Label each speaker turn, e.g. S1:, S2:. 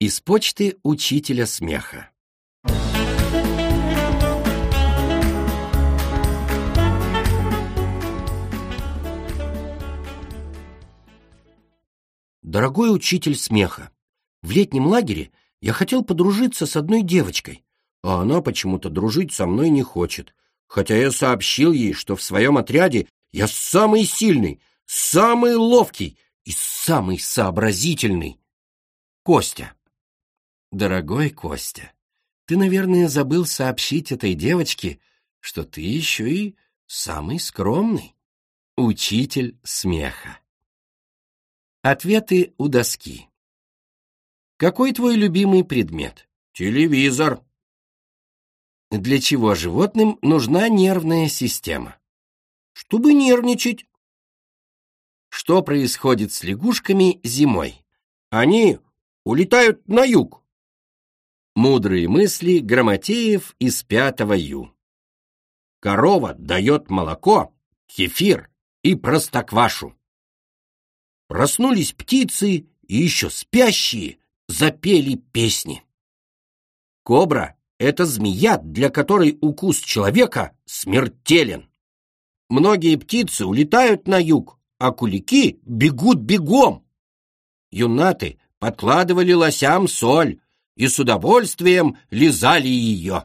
S1: Из почты учителя смеха. Дорогой учитель смеха, в летнем лагере я хотел подружиться с одной девочкой, а она почему-то дружить со мной не хочет, хотя я сообщил ей, что в своем отряде я самый сильный, самый ловкий и самый сообразительный. Костя. Дорогой Костя, ты, наверное, забыл сообщить этой девочке, что ты еще и самый скромный. Учитель смеха. Ответы у доски. Какой твой любимый предмет? Телевизор. Для чего животным нужна нервная система? Чтобы нервничать. Что происходит с лягушками зимой? Они улетают на юг. Мудрые мысли Грамотеев из пятого Ю. Корова дает молоко, кефир и простоквашу. Проснулись птицы и еще спящие запели песни. Кобра — это змея, для которой укус человека смертелен. Многие птицы улетают на юг, а кулики бегут бегом. Юнаты подкладывали лосям соль и с удовольствием лизали ее.